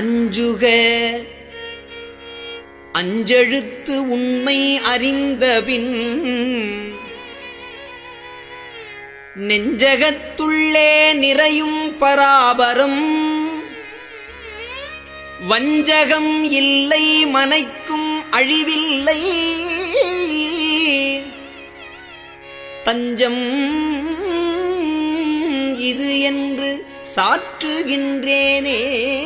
அஞ்சுக. அஞ்செழுத்து உண்மை அறிந்தபின் நெஞ்சகத்துள்ளே நிறையும் பராபரம். வஞ்சகம் இல்லை மனைக்கும் அழிவில்லை. தஞ்சம் இது என்று சாற்றுகின்றேனே.